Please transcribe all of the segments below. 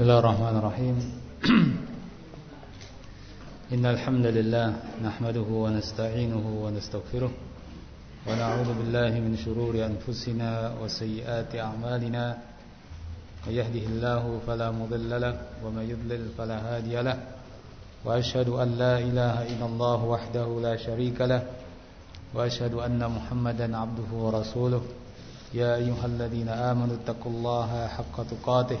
بسم الله الرحمن الرحيم. إن الحمد لله نحمده ونستعينه ونستغفره ونعوذ بالله من شرور أنفسنا وسيئات أعمالنا. من يهده الله فلا مضل له ومن يضلل فلا هادي له. وأشهد أن لا إله إلا الله وحده لا شريك له. وأشهد أن محمدا عبده ورسوله. يا أيها الذين آمنوا اتقوا الله حق تقاته.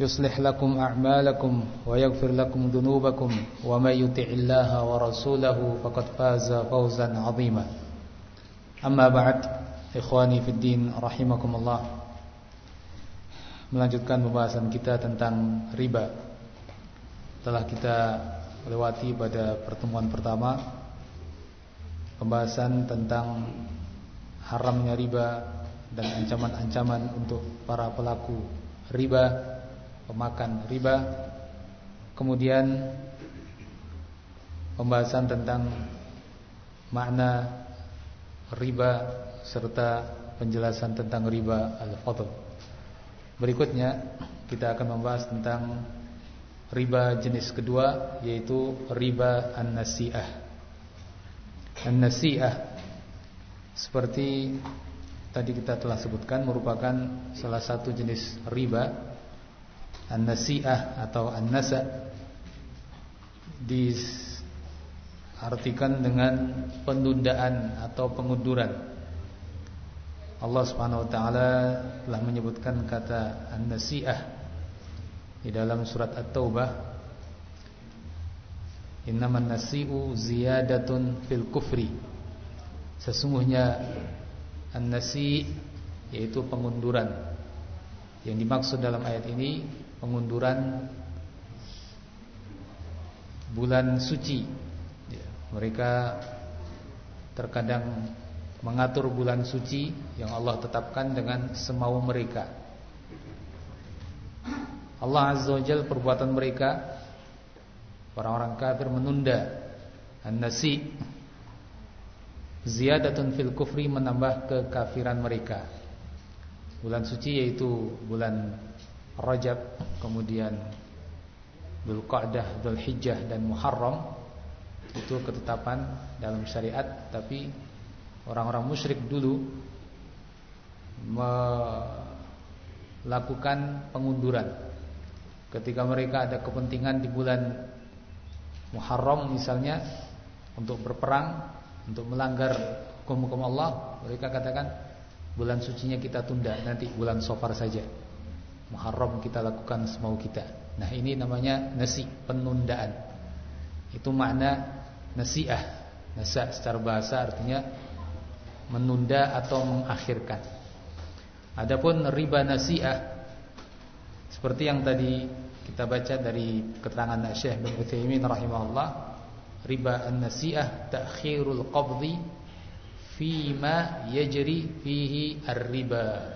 يصلح لكم أعمالكم ويغفر لكم ذنوبكم ومن يطع الله ورسوله فقد فاز فوزا عظيما أما بعد إخواني في الدين رحمكم الله melanjutkan pembahasan kita tentang riba telah kita lewati pada pertemuan pertama pembahasan tentang haramnya riba dan ancaman-ancaman untuk para pelaku riba pemakan riba. Kemudian pembahasan tentang makna riba serta penjelasan tentang riba al-fadl. Berikutnya kita akan membahas tentang riba jenis kedua yaitu riba an-nasi'ah. An-nasi'ah seperti tadi kita telah sebutkan merupakan salah satu jenis riba An-nasi'ah atau an-nasa diartikan dengan penundaan atau pengunduran. Allah Subhanahu wa taala telah menyebutkan kata an-nasi'ah di dalam surat At-Taubah. Innaman nasi'u ziyadatun fil kufri. Sesungguhnya an-nasi' yaitu pengunduran. Yang dimaksud dalam ayat ini pengunduran bulan suci. Ya, mereka terkadang mengatur bulan suci yang Allah tetapkan dengan semau mereka. Allah Azza wa Jal perbuatan mereka orang-orang kafir menunda an-nasi ziyadatun fil kufri menambah kekafiran mereka. Bulan suci yaitu bulan Rajab, kemudian Dzulqa'dah, Dzulhijjah dan Muharram itu ketetapan dalam syariat. Tapi orang-orang musyrik dulu melakukan pengunduran. Ketika mereka ada kepentingan di bulan Muharram misalnya untuk berperang untuk melanggar hukum-hukum Allah mereka katakan bulan sucinya kita tunda nanti bulan Safar saja Muharram kita lakukan semau kita. Nah ini namanya nasi penundaan. Itu makna nasiah. Nasa secara bahasa artinya menunda atau mengakhirkan. Adapun riba nasiah seperti yang tadi kita baca dari keterangan Syekh bin Utsaimin rahimahullah, riba an-nasiah ta'khirul qabdi fima yajri fihi ar-riba.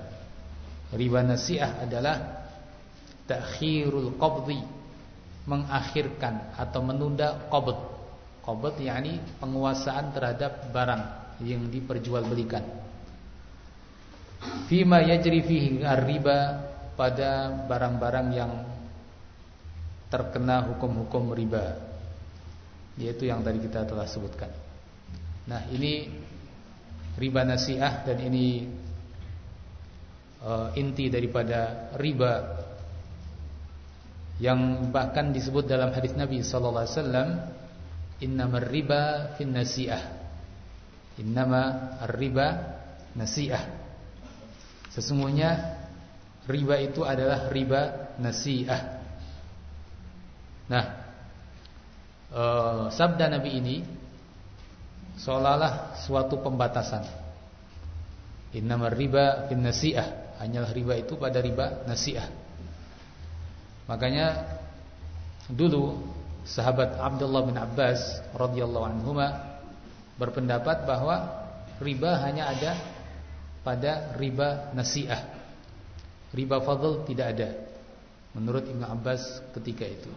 Riba nasiah adalah takhirul qabdi mengakhirkan atau menunda qabd. Qabd yakni penguasaan terhadap barang yang diperjualbelikan. Fima yajri fihi riba pada barang-barang yang terkena hukum-hukum riba yaitu yang tadi kita telah sebutkan. Nah, ini riba nasiah dan ini inti daripada riba yang bahkan disebut dalam hadis Nabi sallallahu alaihi wasallam innamar riba fin nasi'ah. Innama riba nasi'ah. Sesungguhnya riba itu adalah riba nasi'ah. Nah uh, sabda Nabi ini seolah-olah suatu pembatasan. Innamar riba fin nasi'ah Hanyalah riba itu pada riba nasiah. Makanya dulu sahabat Abdullah bin Abbas radhiyallahu anhuma berpendapat bahwa riba hanya ada pada riba nasiah. Riba fadl tidak ada menurut Ibnu Abbas ketika itu.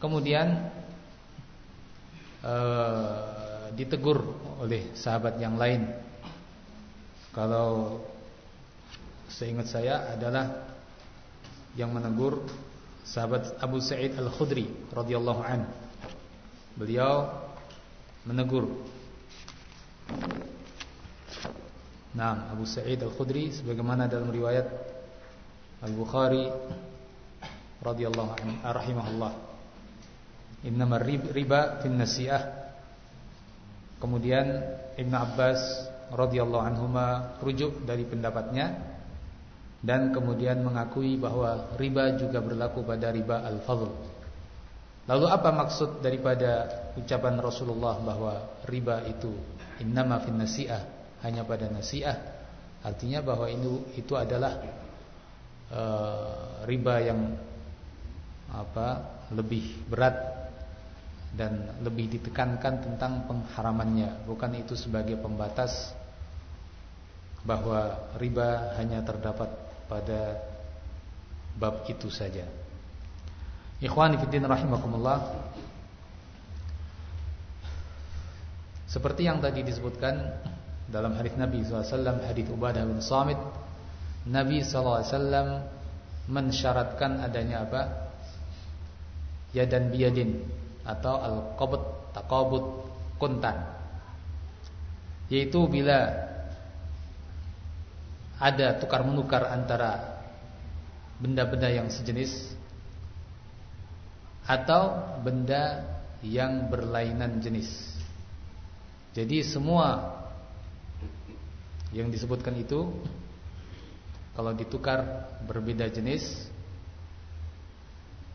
Kemudian uh, ditegur oleh sahabat yang lain. Kalau seingat saya adalah yang menegur sahabat Abu Sa'id Al-Khudri radhiyallahu an. Beliau menegur Nah, Abu Sa'id Al-Khudri sebagaimana dalam riwayat Al-Bukhari radhiyallahu anhu rahimahullah. Innama riba fin nasi'ah. Kemudian Ibn Abbas radhiyallahu anhuma rujuk dari pendapatnya dan kemudian mengakui bahwa riba juga berlaku pada riba al-fadl. Lalu apa maksud daripada ucapan Rasulullah bahwa riba itu innama fin nasi'ah hanya pada nasi'ah? Artinya bahwa itu itu adalah uh, riba yang apa lebih berat dan lebih ditekankan tentang pengharamannya, bukan itu sebagai pembatas bahwa riba hanya terdapat pada bab itu saja. Ikhwan fillah rahimakumullah. Seperti yang tadi disebutkan dalam hadis Nabi SAW, hadis Ubadah bin Samit, Nabi SAW mensyaratkan adanya apa? Yadan biyadin atau al-qabd taqabud kuntan. Yaitu bila ada tukar menukar antara benda-benda yang sejenis atau benda yang berlainan jenis. Jadi semua yang disebutkan itu kalau ditukar berbeda jenis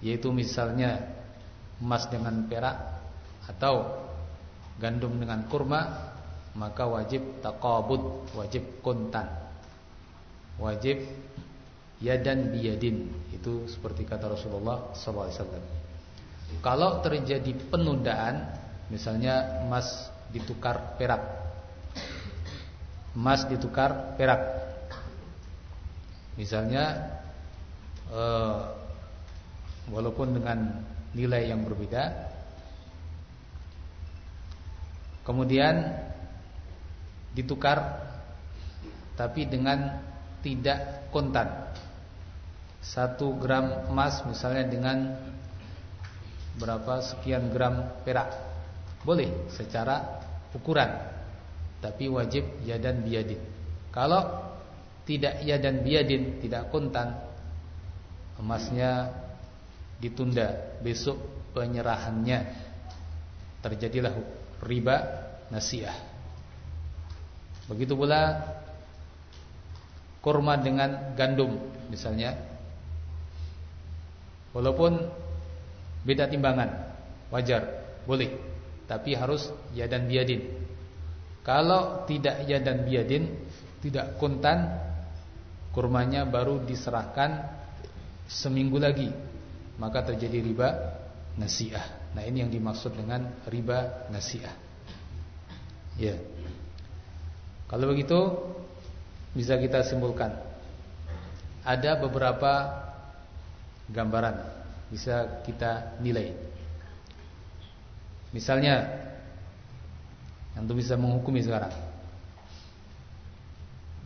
yaitu misalnya emas dengan perak atau gandum dengan kurma maka wajib taqabud, wajib kontan. Wajib yadan biyadin. Itu seperti kata Rasulullah SAW. Kalau terjadi penundaan, misalnya emas ditukar perak. Emas ditukar perak. Misalnya eh, walaupun dengan nilai yang berbeda. Kemudian ditukar tapi dengan tidak kontan. Satu gram emas misalnya dengan berapa sekian gram perak. Boleh secara ukuran. Tapi wajib yadan biadin. Kalau tidak yadan biadin, tidak kontan, emasnya ditunda besok penyerahannya terjadilah riba nasiah begitu pula kurma dengan gandum misalnya walaupun beda timbangan wajar boleh tapi harus ya dan biadin kalau tidak ya dan biadin tidak kontan kurmanya baru diserahkan seminggu lagi maka terjadi riba nasiah. Nah, ini yang dimaksud dengan riba nasiah. Ya. Kalau begitu bisa kita simpulkan. Ada beberapa gambaran bisa kita nilai. Misalnya yang bisa menghukumi sekarang.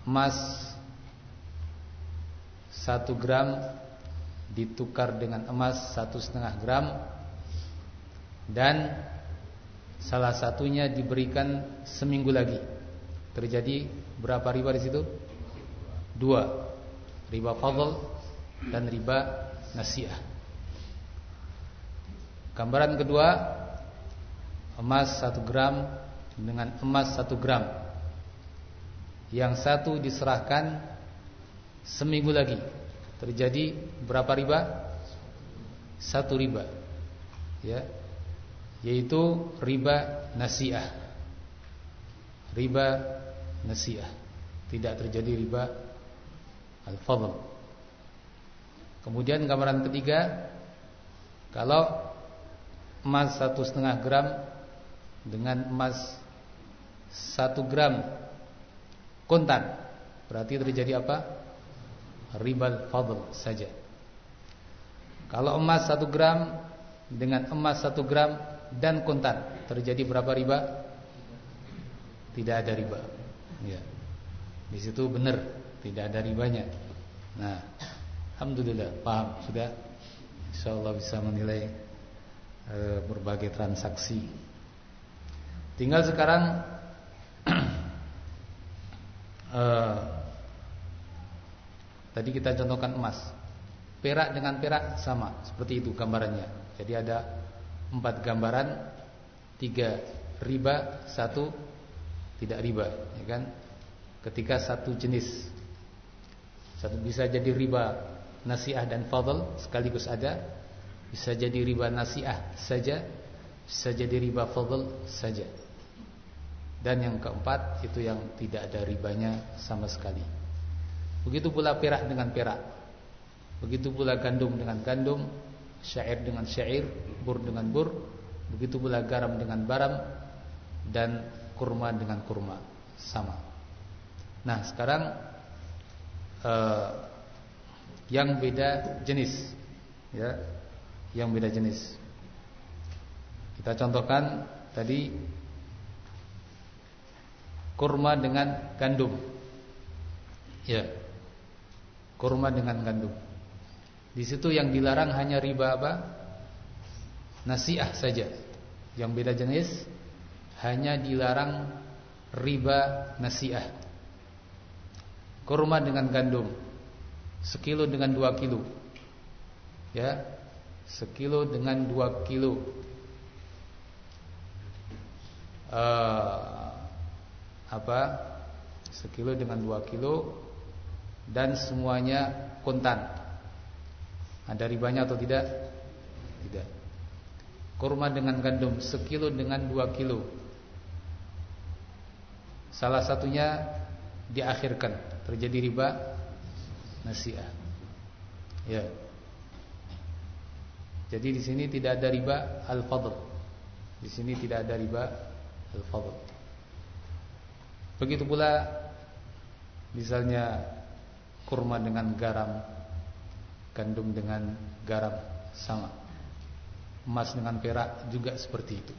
Emas satu gram ditukar dengan emas satu setengah gram dan salah satunya diberikan seminggu lagi. Terjadi berapa riba di situ dua riba fadl dan riba nasiah gambaran kedua emas satu gram dengan emas satu gram yang satu diserahkan seminggu lagi terjadi berapa riba? Satu riba. Ya. Yaitu riba nasiah. Riba nasiah. Tidak terjadi riba al-fadl. Kemudian gambaran ketiga kalau emas satu setengah gram dengan emas satu gram kontan, berarti terjadi apa? Ribal fadl saja. Kalau emas satu gram dengan emas satu gram dan kontan, terjadi berapa riba? Tidak ada riba. Ya. Di situ benar, tidak ada ribanya. Nah, alhamdulillah paham sudah. Insyaallah bisa menilai e, berbagai transaksi. Tinggal sekarang e, tadi kita contohkan emas. Perak dengan perak sama, seperti itu gambarannya. Jadi ada empat gambaran, tiga riba, satu tidak riba, ya kan? Ketika satu jenis, satu bisa jadi riba nasiah dan fadl sekaligus ada, bisa jadi riba nasiah saja, bisa jadi riba fadl saja. Dan yang keempat itu yang tidak ada ribanya sama sekali. Begitu pula perak dengan perak. Begitu pula gandum dengan gandum, syair dengan syair, bur dengan bur, begitu pula garam dengan garam dan kurma dengan kurma sama. Nah, sekarang eh, yang beda jenis ya, yang beda jenis. Kita contohkan tadi kurma dengan gandum. Ya. Kurma dengan gandum. Di situ yang dilarang hanya riba apa? Nasiah saja. Yang beda jenis hanya dilarang riba nasiah. Kurma dengan gandum. Sekilo dengan dua kilo. Ya. Sekilo dengan dua kilo. Uh, apa sekilo dengan dua kilo dan semuanya kontan. Ada ribanya atau tidak? Tidak. Kurma dengan gandum sekilo dengan dua kilo. Salah satunya diakhirkan terjadi riba nasiah. Ya. Jadi di sini tidak ada riba al-fadl. Di sini tidak ada riba al-fadl. Begitu pula misalnya kurma dengan garam, gandum dengan garam sama. Emas dengan perak juga seperti itu.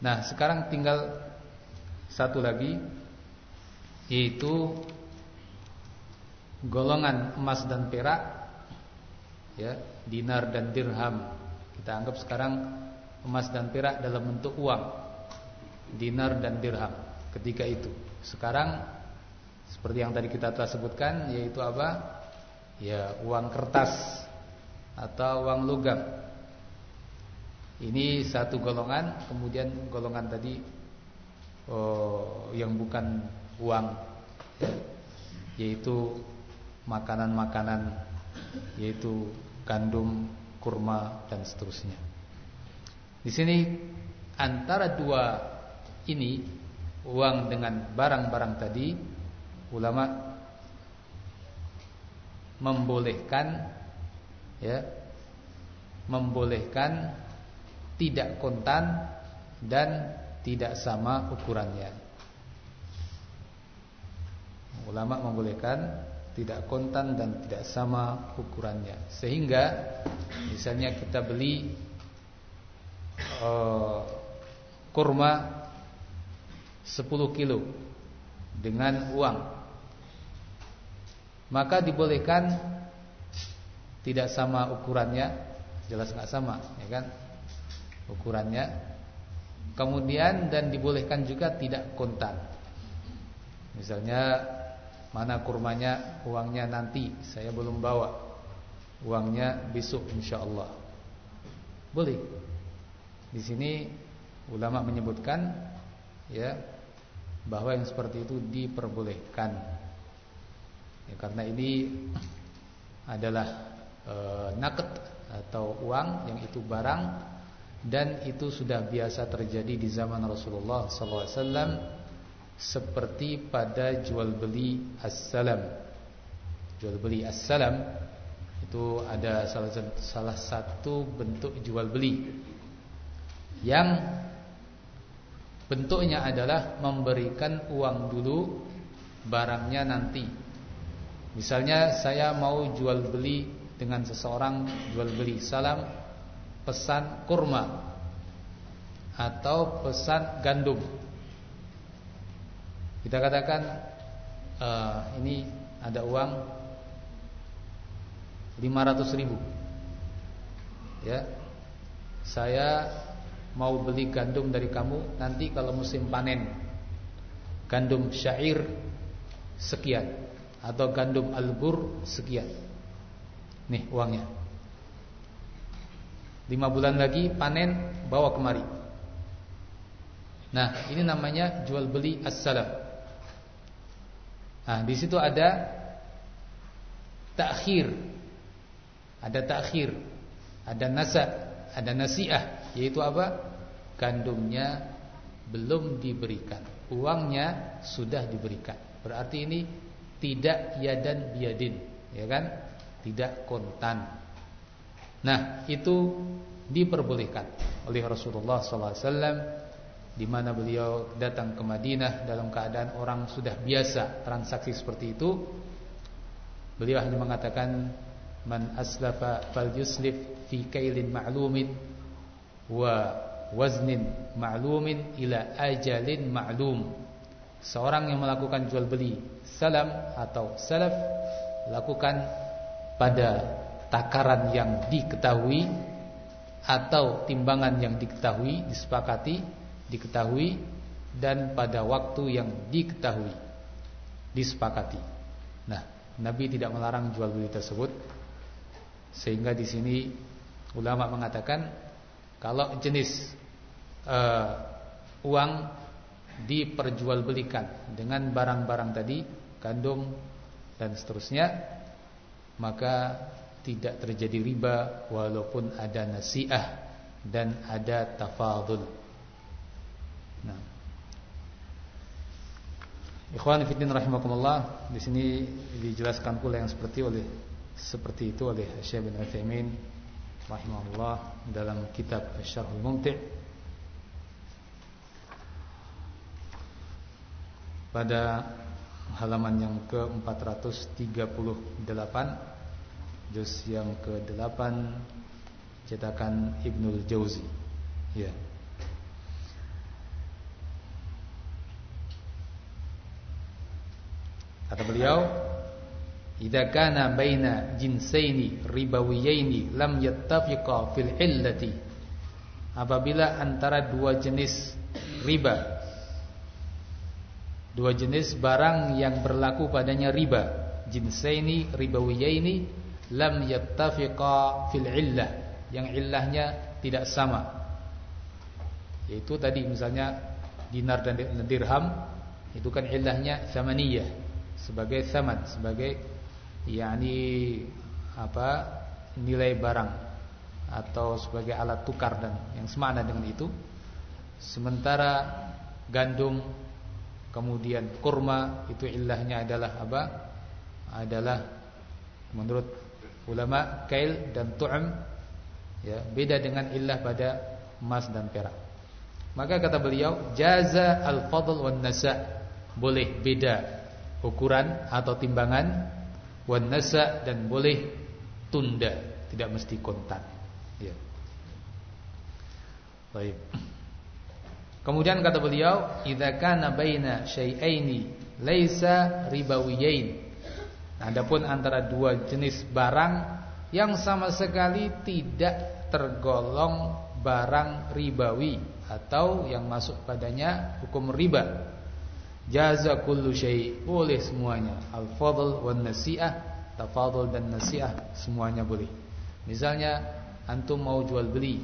Nah, sekarang tinggal satu lagi yaitu golongan emas dan perak ya, dinar dan dirham. Kita anggap sekarang emas dan perak dalam bentuk uang. Dinar dan dirham ketika itu. Sekarang seperti yang tadi kita telah sebutkan yaitu apa? Ya, uang kertas atau uang logam. Ini satu golongan, kemudian golongan tadi oh, yang bukan uang ya, yaitu makanan-makanan yaitu gandum, kurma dan seterusnya. Di sini antara dua ini uang dengan barang-barang tadi ulama membolehkan ya membolehkan tidak kontan dan tidak sama ukurannya. Ulama membolehkan tidak kontan dan tidak sama ukurannya. Sehingga misalnya kita beli uh, kurma 10 kilo dengan uang maka dibolehkan tidak sama ukurannya. Jelas nggak sama ya kan? Ukurannya. Kemudian dan dibolehkan juga tidak kontan. Misalnya mana kurmanya uangnya nanti. Saya belum bawa. Uangnya besok insya Allah boleh. Di sini ulama menyebutkan ya bahwa yang seperti itu diperbolehkan. Ya, karena ini adalah e, naket atau uang yang itu barang dan itu sudah biasa terjadi di zaman Rasulullah SAW seperti pada jual beli assalam. Jual beli assalam Itu ada salah, salah satu bentuk jual beli yang bentuknya adalah memberikan uang dulu barangnya nanti. Misalnya saya mau jual beli dengan seseorang jual beli salam pesan kurma atau pesan gandum. Kita katakan uh, ini ada uang 500 ribu. Ya Saya mau beli gandum dari kamu Nanti kalau musim panen. Gandum syair Sekian Atau gandum albur sekian. Nih uangnya. Lima bulan lagi panen Bawa kemari. Nah ini namanya jual beli as-salam Nah, di situ ada takhir. Ada takhir, ada nasa, ada nasiah, yaitu apa? Gandumnya belum diberikan, uangnya sudah diberikan. Berarti ini tidak yadan biadin, ya kan? Tidak kontan. Nah, itu diperbolehkan oleh Rasulullah sallallahu alaihi wasallam di mana beliau datang ke Madinah dalam keadaan orang sudah biasa transaksi seperti itu. Beliau hanya mengatakan man aslafa fal yuslif fi kailin ma'lumin wa waznin ma'lumin ila ajalin ma'lum. Seorang yang melakukan jual beli salam atau salaf lakukan pada takaran yang diketahui atau timbangan yang diketahui disepakati diketahui dan pada waktu yang diketahui disepakati. Nah, Nabi tidak melarang jual beli tersebut sehingga di sini ulama mengatakan kalau jenis uh, uang diperjualbelikan dengan barang-barang tadi gandum dan seterusnya maka tidak terjadi riba walaupun ada nasiah dan ada tafadul Nah. Ikhwan fillah rahimakumullah, di sini dijelaskan pula yang seperti oleh seperti itu oleh Syekh bin Utsaimin rahimahullah dalam kitab Syarhul Mumti' pada halaman yang ke-438 juz yang ke-8 cetakan Ibnul Jauzi. Ya Kata beliau, "Idza kana baina jinsaini ribawiyaini lam yattafiqa fil illati." Apabila antara dua jenis riba dua jenis barang yang berlaku padanya riba, jinsaini ribawiyaini lam yattafiqa fil illah, yang illahnya tidak sama. Yaitu tadi misalnya dinar dan dirham itu kan illahnya samaniyah sebagai saman, sebagai yakni apa nilai barang atau sebagai alat tukar dan yang semakna dengan itu. Sementara gandum kemudian kurma itu ilahnya adalah apa? Adalah menurut ulama kail dan tu'am ya, beda dengan ilah pada emas dan perak. Maka kata beliau jaza al-fadl wan nasa boleh beda ukuran atau timbangan wan nasa dan boleh tunda, tidak mesti kontan. Ya. Baik. Kemudian kata beliau, "Idza kana baina syai'aini laisa ribawiyain." Adapun antara dua jenis barang yang sama sekali tidak tergolong barang ribawi atau yang masuk padanya hukum riba Jaza kullu syai' boleh semuanya. Al-fadl wan nasi'ah, tafadhul dan nasi'ah semuanya boleh. Misalnya antum mau jual beli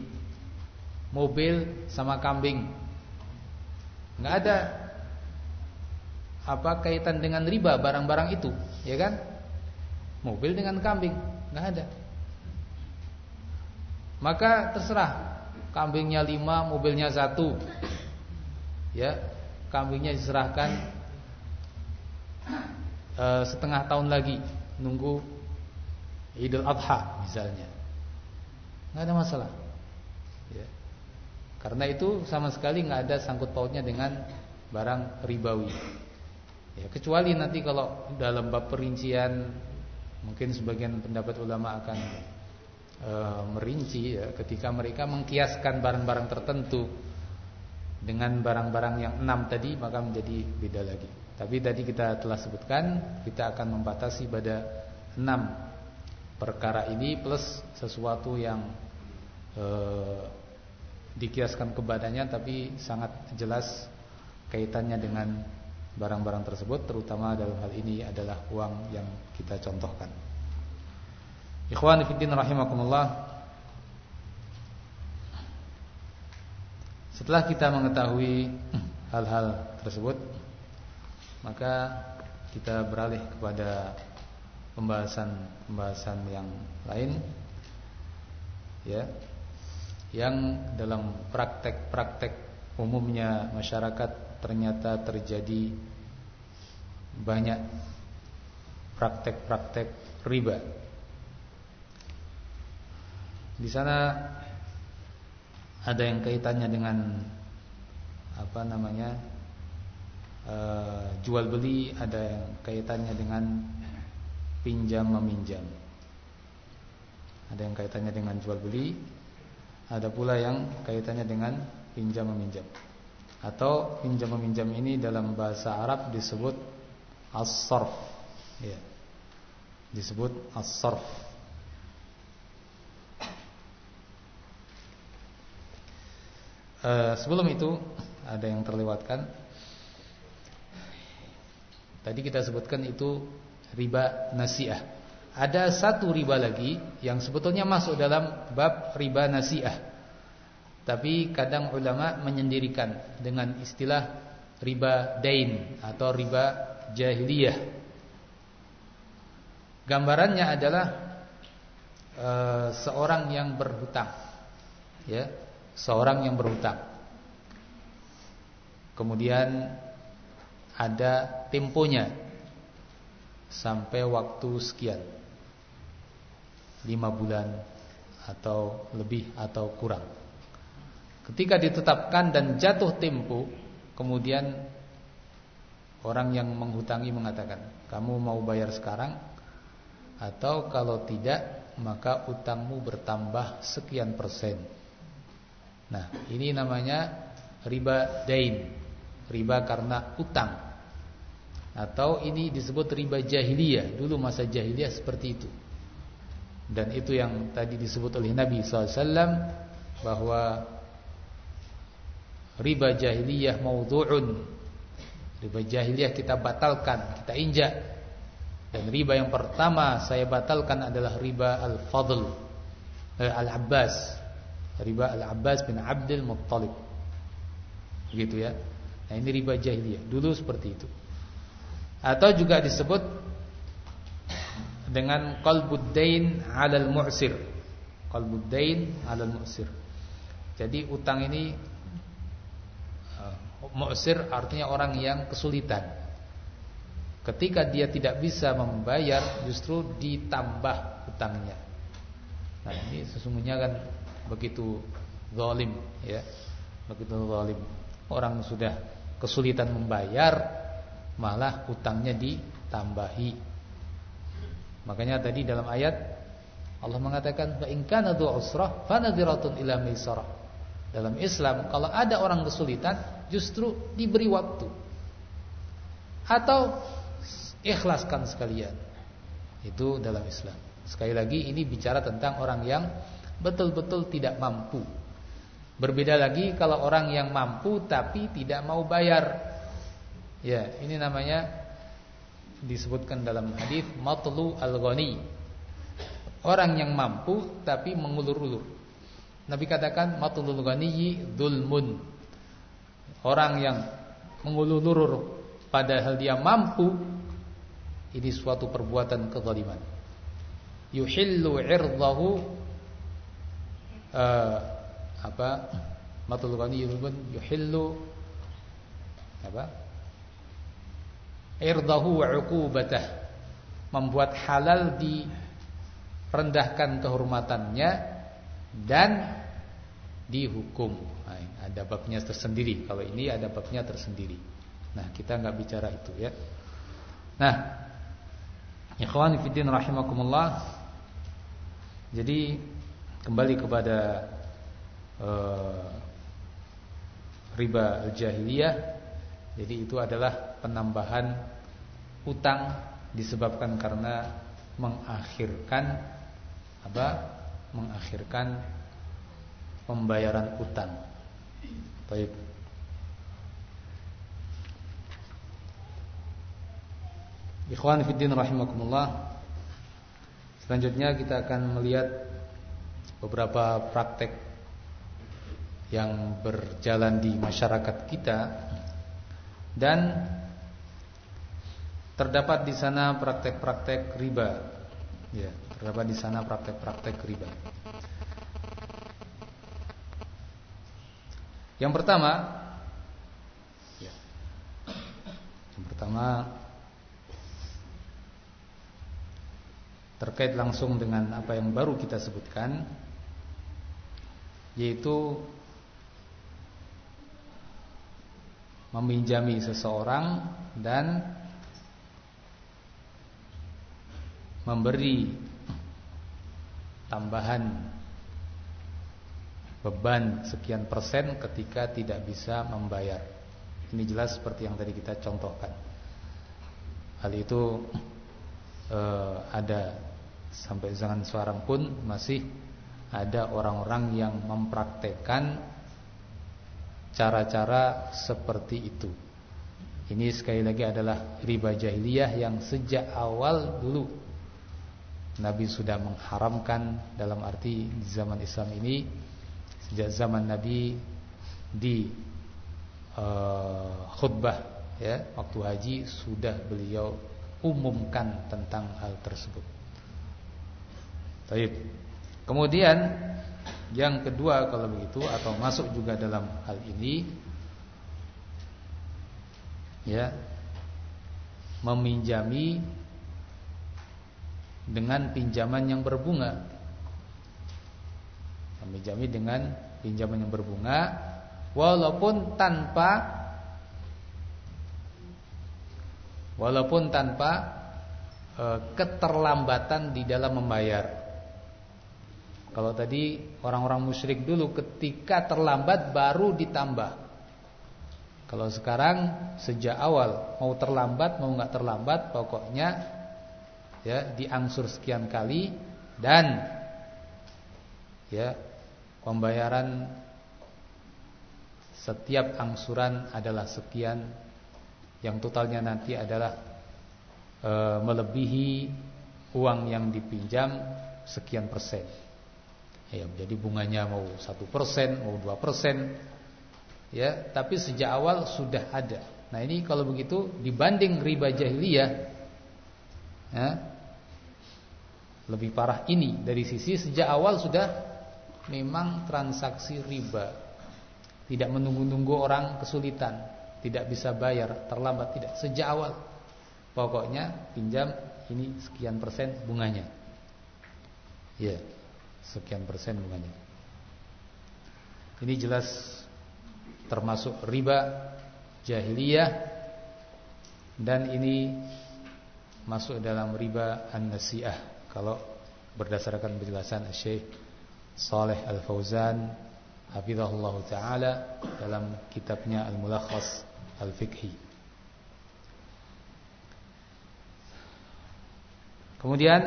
mobil sama kambing. Enggak ada apa kaitan dengan riba barang-barang itu, ya kan? Mobil dengan kambing, enggak ada. Maka terserah kambingnya lima, mobilnya satu. Ya, kambingnya diserahkan e, setengah tahun lagi nunggu Idul Adha misalnya. nggak ada masalah. Ya. Karena itu sama sekali nggak ada sangkut pautnya dengan barang ribawi. Ya, kecuali nanti kalau dalam bab perincian mungkin sebagian pendapat ulama akan e, merinci ya, ketika mereka mengkiaskan barang-barang tertentu dengan barang-barang yang enam tadi maka menjadi beda lagi. Tapi tadi kita telah sebutkan kita akan membatasi pada enam perkara ini plus sesuatu yang e, dikiaskan kepadanya tapi sangat jelas kaitannya dengan barang-barang tersebut terutama dalam hal ini adalah uang yang kita contohkan. Ikhwan fillah rahimakumullah. Setelah kita mengetahui hal-hal tersebut, maka kita beralih kepada pembahasan-pembahasan yang lain ya yang dalam praktek-praktek umumnya masyarakat ternyata terjadi banyak praktek-praktek riba. Di sana ada yang kaitannya dengan apa namanya e, jual beli, ada yang kaitannya dengan pinjam meminjam. Ada yang kaitannya dengan jual beli, ada pula yang kaitannya dengan pinjam meminjam atau pinjam meminjam ini dalam bahasa Arab disebut as-sarf ya. disebut as-sarf e, sebelum itu ada yang terlewatkan. Tadi kita sebutkan itu riba nasiah. Ada satu riba lagi yang sebetulnya masuk dalam bab riba nasiah. Tapi kadang ulama menyendirikan dengan istilah riba dain atau riba jahiliyah. Gambarannya adalah e, seorang yang berhutang, ya, seorang yang berhutang. Kemudian ada temponya sampai waktu sekian, lima bulan atau lebih atau kurang. Ketika ditetapkan dan jatuh tempo, kemudian orang yang menghutangi mengatakan, "Kamu mau bayar sekarang atau kalau tidak, maka utangmu bertambah sekian persen." Nah, ini namanya riba dain, riba karena utang. Atau ini disebut riba jahiliyah. Dulu masa jahiliyah seperti itu. Dan itu yang tadi disebut oleh Nabi SAW bahwa riba jahiliyah maudhu'un. Riba jahiliyah kita batalkan, kita injak. Dan riba yang pertama saya batalkan adalah riba al-fadl eh, al-Abbas. Riba al-Abbas bin Abdul Muttalib. Begitu ya. Nah, ini riba jahiliyah. Dulu seperti itu. Atau juga disebut dengan qalbuddain 'alal mu'sir. Qalbuddain 'alal mu'sir. Jadi utang ini Mu'sir artinya orang yang kesulitan. Ketika dia tidak bisa membayar justru ditambah hutangnya. Nah, ini sesungguhnya kan begitu zalim ya. Begitu zalim. Orang sudah kesulitan membayar malah hutangnya ditambahi. Makanya tadi dalam ayat Allah mengatakan fa in kana dzu usrah fa nadhiratun ila maisarah. Dalam Islam kalau ada orang kesulitan justru diberi waktu atau ikhlaskan sekalian itu dalam Islam sekali lagi ini bicara tentang orang yang betul-betul tidak mampu. Berbeda lagi kalau orang yang mampu tapi tidak mau bayar. Ya ini namanya disebutkan dalam hadis matlu al-ghani. Orang yang mampu tapi mengulur-ulur. Nabi katakan matlul ghani dzulmun Orang yang mengulur-ulur padahal dia mampu ini suatu perbuatan kezaliman. Yuhillu 'irdahu uh, apa? Matul ghani yuhillu apa? Irdahu wa 'uqubatah. Membuat halal di rendahkan kehormatannya dan dihukum. Nah, ada babnya tersendiri. Kalau ini ada babnya tersendiri. Nah, kita nggak bicara itu ya. Nah, ikhwan fillah rahimakumullah. Jadi kembali kepada uh, riba al-jahiliyah. Jadi itu adalah penambahan utang disebabkan karena mengakhirkan apa? Mengakhirkan pembayaran utang. Baik. Ikhwan fiddin rahimakumullah. Selanjutnya kita akan melihat beberapa praktek yang berjalan di masyarakat kita dan terdapat di sana praktek-praktek riba. Ya, terdapat di sana praktek-praktek riba. Yang pertama ya, Yang pertama Terkait langsung dengan apa yang baru kita sebutkan Yaitu Meminjami seseorang Dan Memberi Tambahan beban sekian persen ketika tidak bisa membayar. Ini jelas seperti yang tadi kita contohkan. Hal itu eh, ada sampai zaman sekarang pun masih ada orang-orang yang mempraktekkan cara-cara seperti itu. Ini sekali lagi adalah riba jahiliyah yang sejak awal dulu Nabi sudah mengharamkan dalam arti zaman Islam ini sejak zaman Nabi di uh, khutbah ya waktu haji sudah beliau umumkan tentang hal tersebut. Baik. Kemudian yang kedua kalau begitu atau masuk juga dalam hal ini ya meminjami dengan pinjaman yang berbunga meminjami dengan pinjaman yang berbunga walaupun tanpa walaupun tanpa e, keterlambatan di dalam membayar. Kalau tadi orang-orang musyrik dulu ketika terlambat baru ditambah. Kalau sekarang sejak awal mau terlambat mau nggak terlambat pokoknya ya diangsur sekian kali dan ya Pembayaran setiap angsuran adalah sekian yang totalnya nanti adalah e, melebihi uang yang dipinjam sekian persen. Ya, jadi bunganya mau satu persen, mau dua persen, ya. Tapi sejak awal sudah ada. Nah ini kalau begitu dibanding riba jahiliyah, ya, lebih parah ini dari sisi sejak awal sudah memang transaksi riba. Tidak menunggu-nunggu orang kesulitan, tidak bisa bayar, terlambat tidak sejak awal. Pokoknya pinjam ini sekian persen bunganya. Ya, sekian persen bunganya. Ini jelas termasuk riba jahiliyah dan ini masuk dalam riba an-nasi'ah kalau berdasarkan penjelasan Syekh Saleh Al-Fauzan hafizahullah taala dalam kitabnya Al-Mulakhas Al-Fiqhi. Kemudian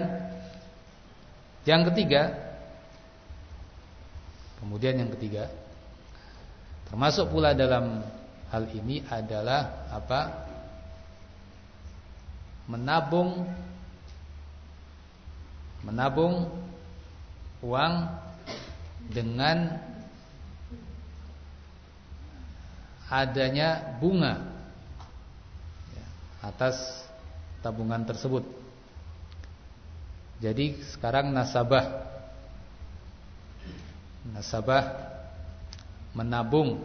yang ketiga Kemudian yang ketiga termasuk pula dalam hal ini adalah apa? Menabung menabung uang dengan adanya bunga ya, atas tabungan tersebut. Jadi sekarang nasabah nasabah menabung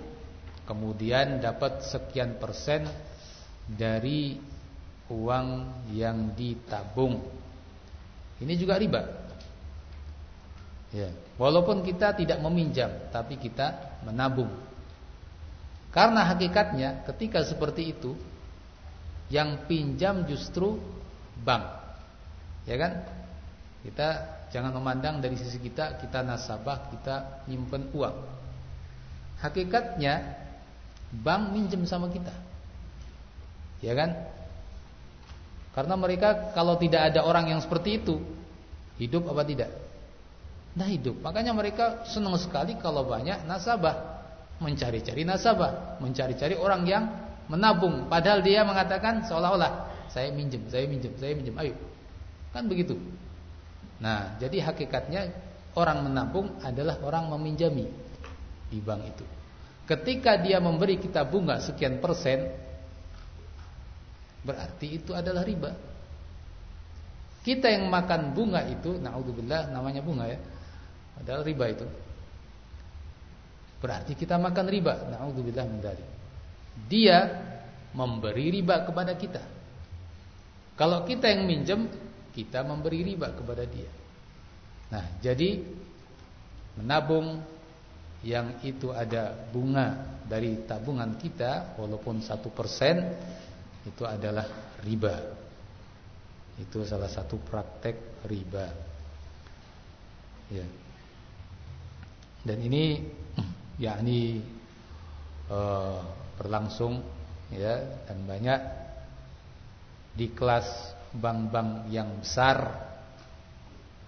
kemudian dapat sekian persen dari uang yang ditabung. Ini juga riba. Ya, walaupun kita tidak meminjam, tapi kita menabung. Karena hakikatnya ketika seperti itu yang pinjam justru bank. Ya kan? Kita jangan memandang dari sisi kita kita nasabah, kita nyimpen uang. Hakikatnya bank minjem sama kita. Ya kan? Karena mereka kalau tidak ada orang yang seperti itu, hidup apa tidak? Nah hidup. Makanya mereka senang sekali kalau banyak nasabah. Mencari-cari nasabah. Mencari-cari orang yang menabung. Padahal dia mengatakan seolah-olah. Saya minjem, saya minjem, saya minjem. Ayo. Kan begitu. Nah jadi hakikatnya orang menabung adalah orang meminjami di bank itu. Ketika dia memberi kita bunga sekian persen. Berarti itu adalah riba. Kita yang makan bunga itu, naudzubillah namanya bunga ya. Padahal riba itu. Berarti kita makan riba. Nauzubillah min dzalik. Dia memberi riba kepada kita. Kalau kita yang minjem, kita memberi riba kepada dia. Nah, jadi menabung yang itu ada bunga dari tabungan kita walaupun satu persen itu adalah riba. Itu salah satu praktek riba. Ya. Dan ini yakni uh, berlangsung ya dan banyak di kelas bank-bank yang besar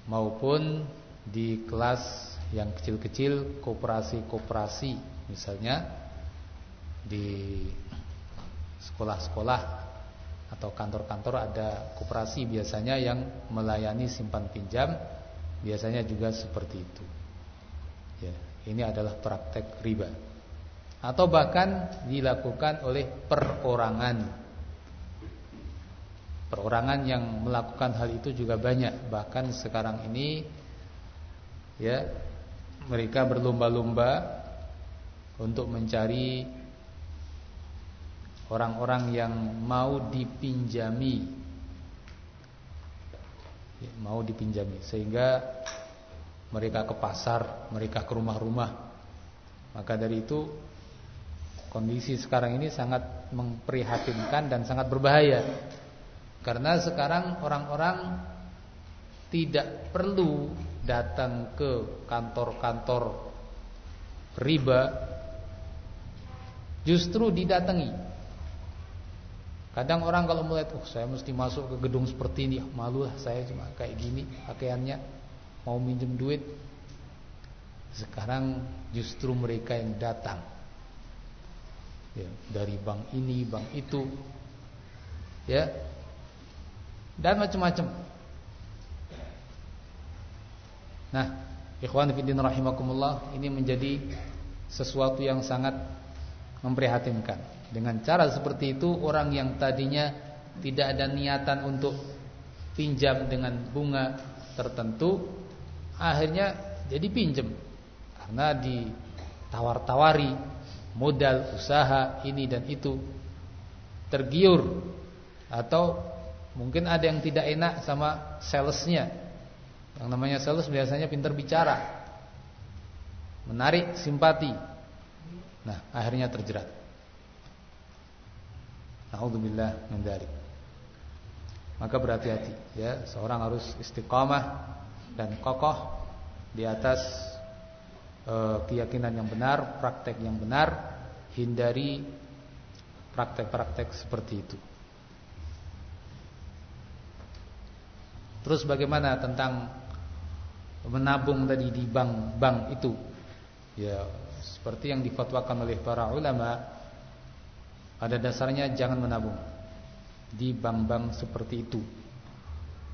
maupun di kelas yang kecil-kecil koperasi-koperasi misalnya di sekolah-sekolah atau kantor-kantor ada koperasi biasanya yang melayani simpan pinjam biasanya juga seperti itu. Ya, ini adalah praktek riba. Atau bahkan dilakukan oleh perorangan. Perorangan yang melakukan hal itu juga banyak. Bahkan sekarang ini ya mereka berlomba-lomba untuk mencari orang-orang yang mau dipinjami. Ya, mau dipinjami. Sehingga mereka ke pasar, mereka ke rumah-rumah. Maka dari itu kondisi sekarang ini sangat memprihatinkan dan sangat berbahaya. Karena sekarang orang-orang tidak perlu datang ke kantor-kantor riba justru didatangi. Kadang orang kalau melihat, oh saya mesti masuk ke gedung seperti ini, malu lah saya cuma kayak gini pakaiannya mau minjem duit. Sekarang justru mereka yang datang. Ya, dari bank ini bank itu. Ya. Dan macam-macam. Nah ikhwan fillah rahimakumullah ini menjadi sesuatu yang sangat memprihatinkan. Dengan cara seperti itu orang yang tadinya tidak ada niatan untuk pinjam dengan bunga tertentu akhirnya jadi pinjem. Karena ditawar-tawari modal usaha ini dan itu. Tergiur. Atau mungkin ada yang tidak enak sama salesnya. Yang namanya sales biasanya pintar bicara. Menarik simpati. Nah akhirnya terjerat. Alhamdulillah min maka berhati-hati ya. Seorang harus istiqamah dan kokoh di atas e, keyakinan yang benar, praktek yang benar, hindari praktek-praktek seperti itu. Terus bagaimana tentang menabung tadi di bank-bank itu? Ya, seperti yang difatwakan oleh para ulama, pada dasarnya jangan menabung di bank-bank seperti itu.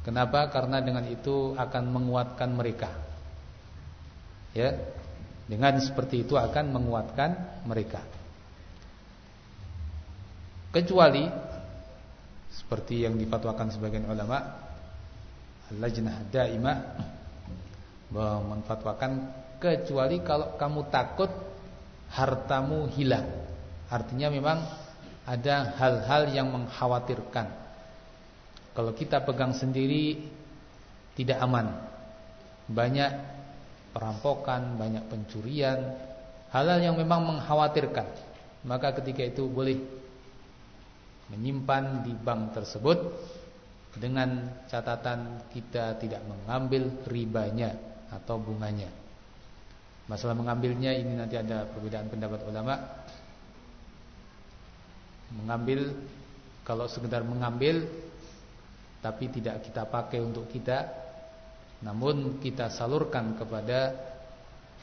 Kenapa? Karena dengan itu akan menguatkan mereka. Ya. Dengan seperti itu akan menguatkan mereka. Kecuali seperti yang difatwakan sebagian ulama, Lajnah Daimah bahwa menfatwakan kecuali kalau kamu takut hartamu hilang. Artinya memang ada hal-hal yang mengkhawatirkan kalau kita pegang sendiri tidak aman. Banyak perampokan, banyak pencurian, hal-hal yang memang mengkhawatirkan. Maka ketika itu boleh menyimpan di bank tersebut dengan catatan kita tidak mengambil ribanya atau bunganya. Masalah mengambilnya ini nanti ada perbedaan pendapat ulama. Mengambil kalau sekedar mengambil tapi tidak kita pakai untuk kita. Namun kita salurkan kepada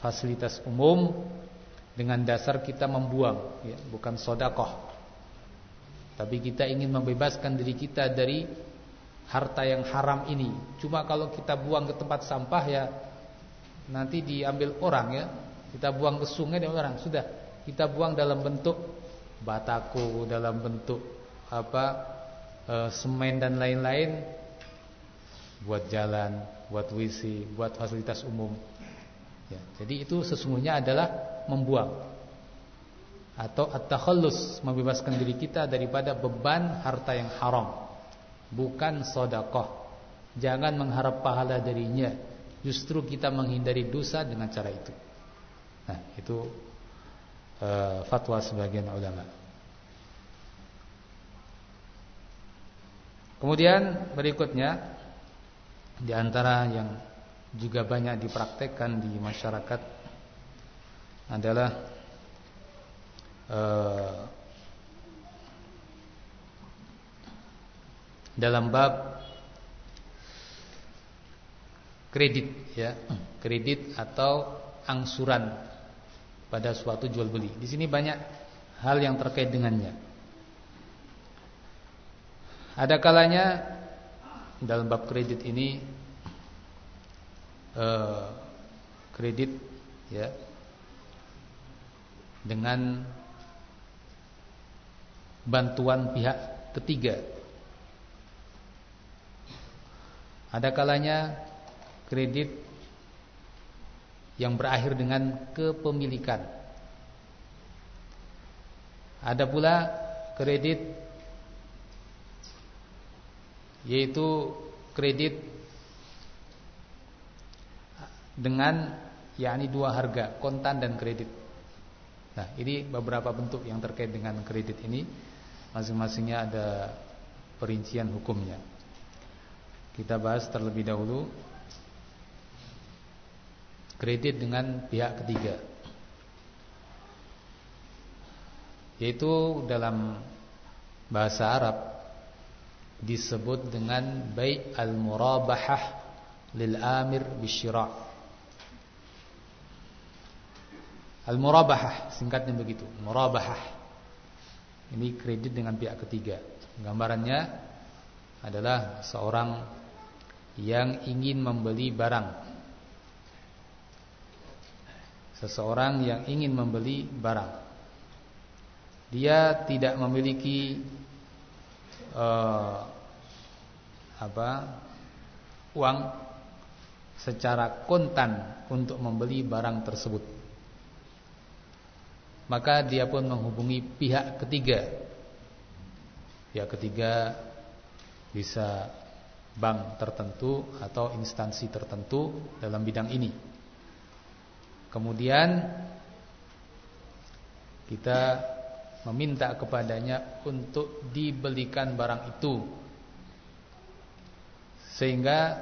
fasilitas umum dengan dasar kita membuang ya, bukan sodakoh tapi kita ingin membebaskan diri kita dari harta yang haram ini. Cuma kalau kita buang ke tempat sampah ya nanti diambil orang ya. Kita buang ke sungai diambil orang. Sudah kita buang dalam bentuk batako dalam bentuk apa e, semen dan lain-lain buat jalan buat WC, buat fasilitas umum. Ya, jadi itu sesungguhnya adalah membuang atau at-takhallus membebaskan diri kita daripada beban harta yang haram. Bukan sedekah. Jangan mengharap pahala darinya. Justru kita menghindari dosa dengan cara itu. Nah, itu uh, fatwa sebagian ulama. Kemudian berikutnya di antara yang juga banyak dipraktekkan di masyarakat adalah uh, dalam bab kredit ya, kredit atau angsuran pada suatu jual beli. Di sini banyak hal yang terkait dengannya. Ada kalanya dalam bab kredit ini eh, kredit ya dengan bantuan pihak ketiga. Ada kalanya kredit yang berakhir dengan kepemilikan. Ada pula kredit yaitu kredit dengan yakni dua harga, kontan dan kredit. Nah, ini beberapa bentuk yang terkait dengan kredit ini. Masing-masingnya ada perincian hukumnya. Kita bahas terlebih dahulu kredit dengan pihak ketiga. Yaitu dalam bahasa Arab disebut dengan bai' al-murabahah lil amir bisyira. Al-murabahah singkatnya begitu, murabahah. Ini kredit dengan pihak ketiga. Gambarannya adalah seorang yang ingin membeli barang. Seseorang yang ingin membeli barang. Dia tidak memiliki uh, apa uang secara kontan untuk membeli barang tersebut. Maka dia pun menghubungi pihak ketiga. Pihak ketiga bisa bank tertentu atau instansi tertentu dalam bidang ini. Kemudian kita meminta kepadanya untuk dibelikan barang itu sehingga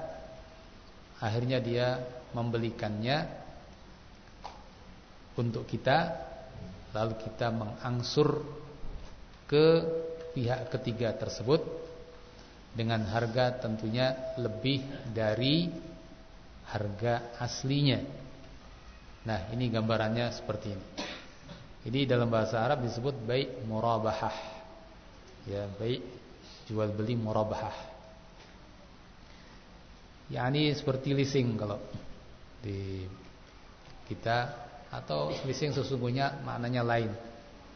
akhirnya dia membelikannya untuk kita lalu kita mengangsur ke pihak ketiga tersebut dengan harga tentunya lebih dari harga aslinya. Nah, ini gambarannya seperti ini. Ini dalam bahasa Arab disebut baik murabahah. Ya, baik jual beli murabahah. Yani seperti leasing kalau di kita atau leasing sesungguhnya maknanya lain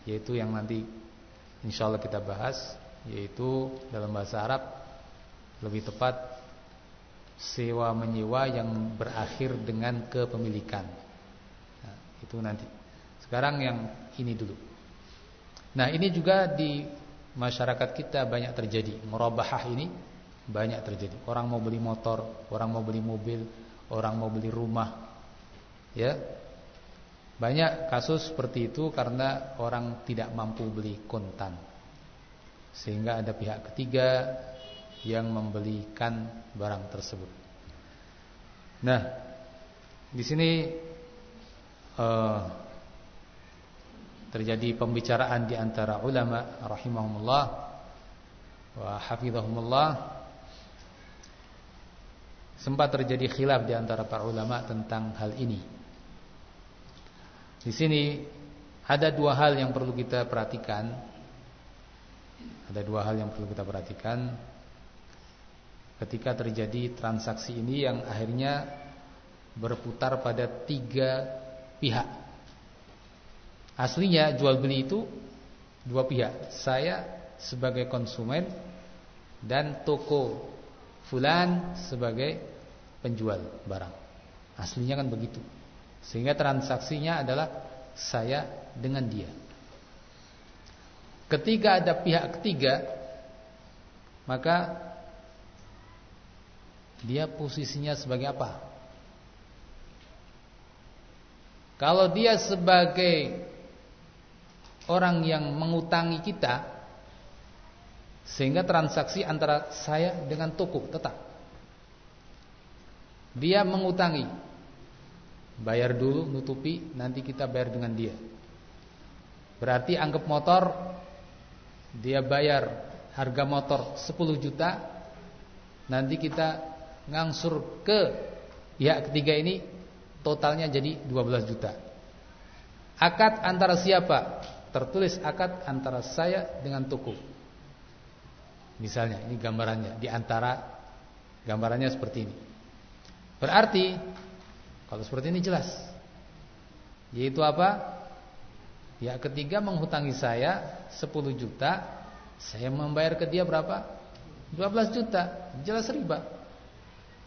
yaitu yang nanti insyaallah kita bahas yaitu dalam bahasa Arab lebih tepat sewa menyewa yang berakhir dengan kepemilikan. Nah, itu nanti. Sekarang yang ini dulu. Nah, ini juga di masyarakat kita banyak terjadi. Merobahah ini banyak terjadi. Orang mau beli motor, orang mau beli mobil, orang mau beli rumah. Ya. Banyak kasus seperti itu karena orang tidak mampu beli kontan. Sehingga ada pihak ketiga yang membelikan barang tersebut. Nah, di sini uh, terjadi pembicaraan di antara ulama rahimahumullah wa hafizahumullah sempat terjadi khilaf di antara para ulama tentang hal ini. Di sini ada dua hal yang perlu kita perhatikan. Ada dua hal yang perlu kita perhatikan ketika terjadi transaksi ini yang akhirnya berputar pada tiga pihak. Aslinya jual beli itu dua pihak. Saya sebagai konsumen dan toko fulan sebagai penjual barang. Aslinya kan begitu. Sehingga transaksinya adalah saya dengan dia. Ketika ada pihak ketiga, maka dia posisinya sebagai apa? Kalau dia sebagai orang yang mengutangi kita sehingga transaksi antara saya dengan toko tetap dia mengutangi bayar dulu nutupi nanti kita bayar dengan dia berarti anggap motor dia bayar harga motor 10 juta nanti kita ngangsur ke pihak ketiga ini totalnya jadi 12 juta. Akad antara siapa? Tertulis akad antara saya dengan toko. Misalnya, ini gambarannya di antara gambarannya seperti ini. Berarti kalau seperti ini jelas. Yaitu apa? Ya ketiga menghutangi saya 10 juta, saya membayar ke dia berapa? 12 juta. Jelas riba.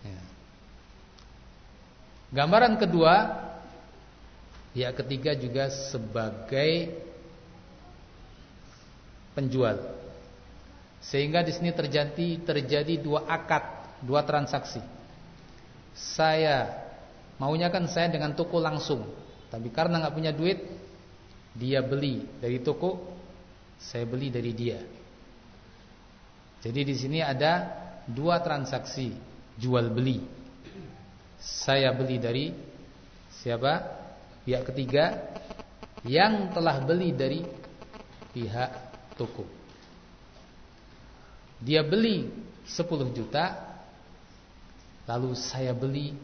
Ya. Gambaran kedua, ya ketiga juga sebagai penjual. Sehingga di sini terjadi terjadi dua akad, dua transaksi. Saya maunya kan saya dengan toko langsung, tapi karena nggak punya duit, dia beli dari toko, saya beli dari dia. Jadi di sini ada dua transaksi jual beli saya beli dari siapa? Pihak ketiga yang telah beli dari pihak toko. Dia beli 10 juta lalu saya beli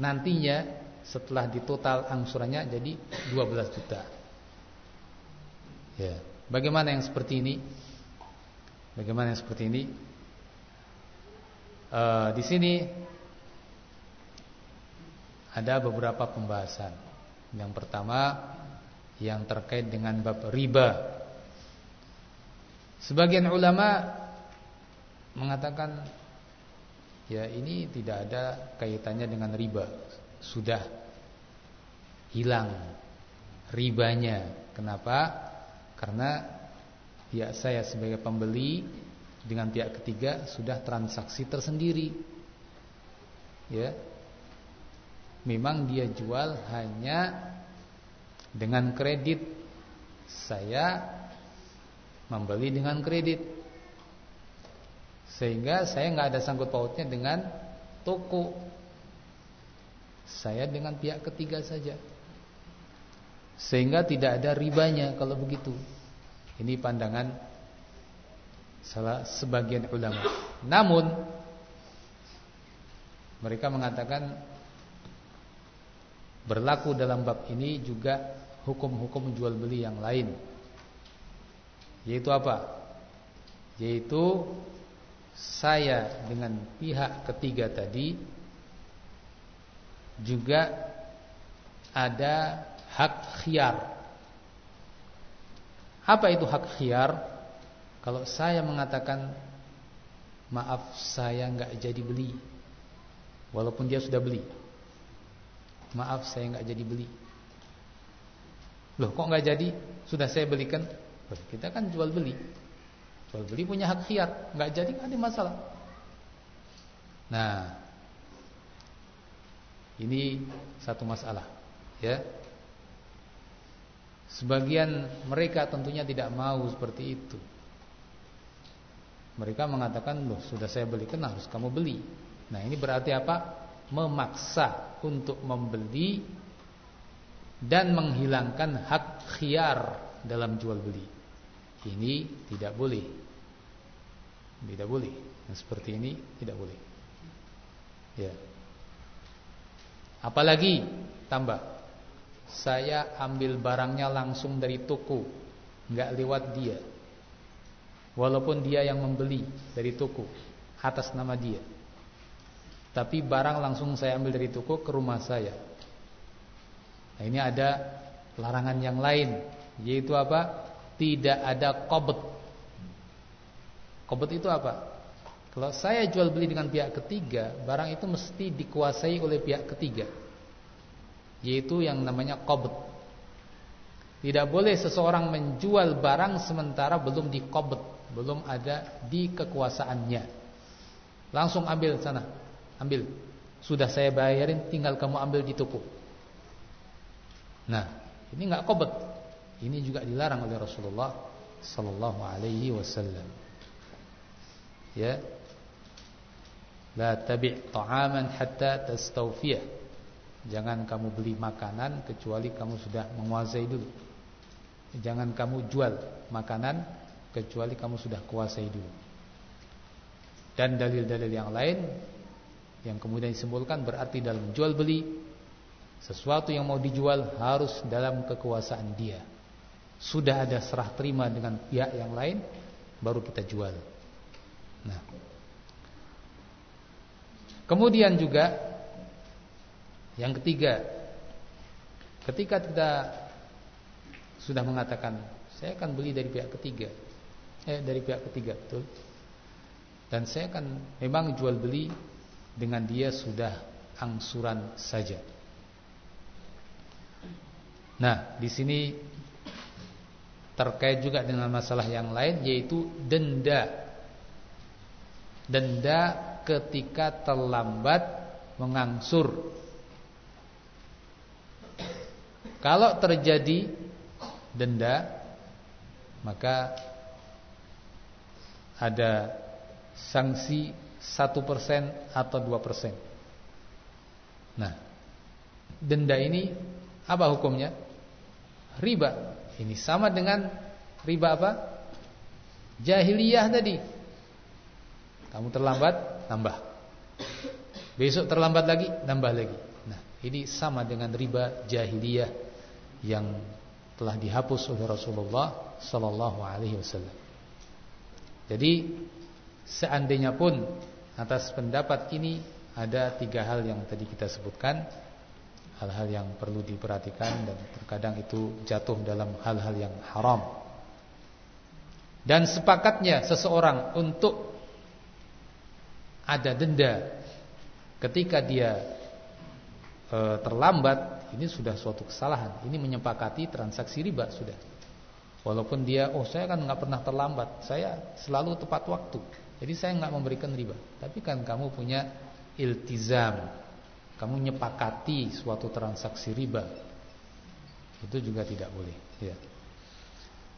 nantinya setelah ditotal angsurannya jadi 12 juta. Ya. Bagaimana yang seperti ini? Bagaimana yang seperti ini? Uh, di sini ada beberapa pembahasan. Yang pertama yang terkait dengan bab riba. Sebagian ulama mengatakan ya ini tidak ada kaitannya dengan riba. Sudah hilang ribanya. Kenapa? Karena pihak saya sebagai pembeli dengan pihak ketiga sudah transaksi tersendiri. Ya, memang dia jual hanya dengan kredit. Saya membeli dengan kredit. Sehingga saya nggak ada sangkut pautnya dengan toko. Saya dengan pihak ketiga saja. Sehingga tidak ada ribanya kalau begitu. Ini pandangan salah sebagian ulama. Namun mereka mengatakan Berlaku dalam bab ini juga hukum-hukum jual beli yang lain. Yaitu apa? Yaitu saya dengan pihak ketiga tadi juga ada hak khiar. Apa itu hak khiar? Kalau saya mengatakan maaf saya nggak jadi beli, walaupun dia sudah beli, Maaf saya nggak jadi beli. Loh kok nggak jadi? Sudah saya belikan. Kita kan jual beli. Jual beli punya hak khiar. nggak jadi nggak ada masalah. Nah, ini satu masalah. Ya. Sebagian mereka tentunya tidak mau seperti itu. Mereka mengatakan, "Loh, sudah saya belikan harus kamu beli." Nah, ini berarti apa? Memaksa untuk membeli dan menghilangkan hak khiar dalam jual beli. Ini tidak boleh. Tidak boleh. Yang seperti ini tidak boleh. Ya. Apalagi tambah saya ambil barangnya langsung dari toko, nggak lewat dia. Walaupun dia yang membeli dari toko atas nama dia. Tapi barang langsung saya ambil dari toko ke rumah saya. Nah, ini ada larangan yang lain, yaitu apa? Tidak ada qobet. Qobet itu apa? Kalau saya jual beli dengan pihak ketiga, barang itu mesti dikuasai oleh pihak ketiga. Yaitu yang namanya qabd. Tidak boleh seseorang menjual barang sementara belum dikobet, belum ada di kekuasaannya. Langsung ambil sana, ambil. Sudah saya bayarin, tinggal kamu ambil di toko. Nah, ini nggak qabd. Ini juga dilarang oleh Rasulullah sallallahu alaihi wasallam. Ya, La tabi' ta'aman hatta tastawfiyah. Jangan kamu beli makanan kecuali kamu sudah menguasai dulu. Jangan kamu jual makanan kecuali kamu sudah kuasai dulu. Dan dalil-dalil yang lain yang kemudian disimpulkan berarti dalam jual beli sesuatu yang mau dijual harus dalam kekuasaan dia. Sudah ada serah terima dengan pihak yang lain baru kita jual. Nah, Kemudian juga yang ketiga, ketika kita sudah mengatakan saya akan beli dari pihak ketiga, eh dari pihak ketiga betul, dan saya akan memang jual beli dengan dia sudah angsuran saja. Nah, di sini terkait juga dengan masalah yang lain yaitu denda. Denda ketika terlambat mengangsur. Kalau terjadi denda, maka ada sanksi satu persen atau dua persen. Nah, denda ini apa hukumnya? Riba. Ini sama dengan riba apa? Jahiliyah tadi. Kamu terlambat, tambah. Besok terlambat lagi, tambah lagi. Nah, ini sama dengan riba jahiliyah yang telah dihapus oleh Rasulullah sallallahu alaihi wasallam. Jadi seandainya pun atas pendapat ini ada tiga hal yang tadi kita sebutkan hal-hal yang perlu diperhatikan dan terkadang itu jatuh dalam hal-hal yang haram dan sepakatnya seseorang untuk ada denda ketika dia e, terlambat, ini sudah suatu kesalahan. Ini menyepakati transaksi riba sudah. Walaupun dia, oh saya kan nggak pernah terlambat, saya selalu tepat waktu. Jadi saya nggak memberikan riba. Tapi kan kamu punya iltizam, kamu nyepakati suatu transaksi riba, itu juga tidak boleh. Ya.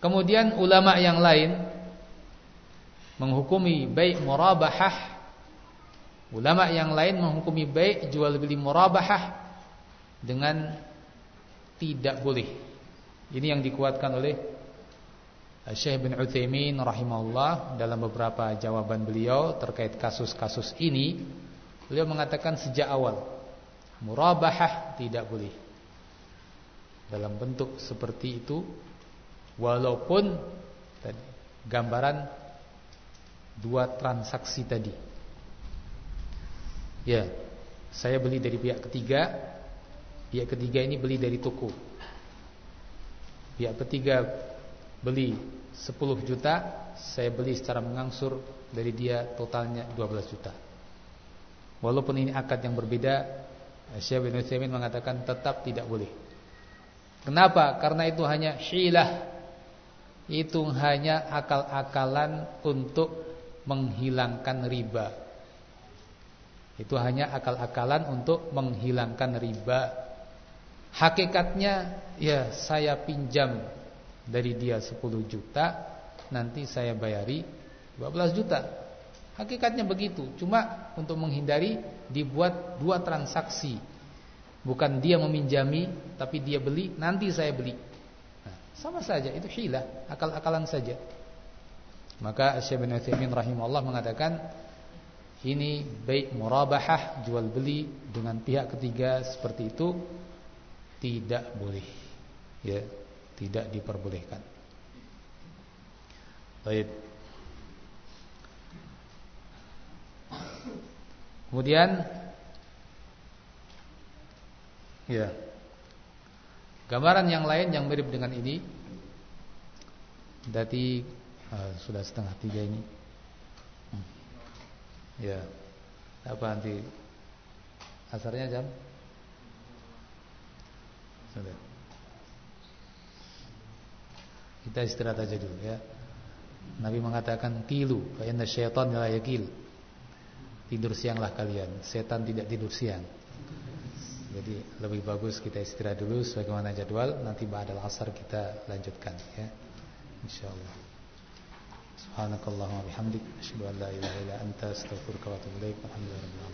Kemudian ulama yang lain menghukumi baik murabahah Ulama yang lain menghukumi baik jual beli murabahah dengan tidak boleh. Ini yang dikuatkan oleh Syekh bin Utsaimin rahimahullah dalam beberapa jawaban beliau terkait kasus-kasus ini. Beliau mengatakan sejak awal murabahah tidak boleh. Dalam bentuk seperti itu walaupun tadi gambaran dua transaksi tadi Ya, saya beli dari pihak ketiga. Pihak ketiga ini beli dari toko. Pihak ketiga beli 10 juta, saya beli secara mengangsur dari dia totalnya 12 juta. Walaupun ini akad yang berbeda, Syekh bin Utsaimin mengatakan tetap tidak boleh. Kenapa? Karena itu hanya syilah. Itu hanya akal-akalan untuk menghilangkan riba. Itu hanya akal-akalan untuk menghilangkan riba. Hakikatnya ya saya pinjam dari dia 10 juta, nanti saya bayari 12 juta. Hakikatnya begitu. Cuma untuk menghindari dibuat dua transaksi. Bukan dia meminjami tapi dia beli, nanti saya beli. Nah, sama saja itu hilah, akal-akalan saja. Maka Syekh bin Utsaimin rahimahullah mengatakan ini baik murabahah jual beli dengan pihak ketiga seperti itu tidak boleh ya tidak diperbolehkan baik kemudian ya gambaran yang lain yang mirip dengan ini Dati uh, sudah setengah tiga ini ya apa nanti asarnya jam sudah. Kita istirahat aja dulu ya. Nabi mengatakan kilu, fa inna syaitan la yakil. Tidur sianglah kalian, setan tidak tidur siang. Jadi lebih bagus kita istirahat dulu sebagaimana jadwal, nanti ba'dal asar kita lanjutkan ya. Insyaallah. Subhanakallahumma bihamdik asyhadu an la ilaha illa anta astaghfiruka wa atubu ilaik. Alhamdulillah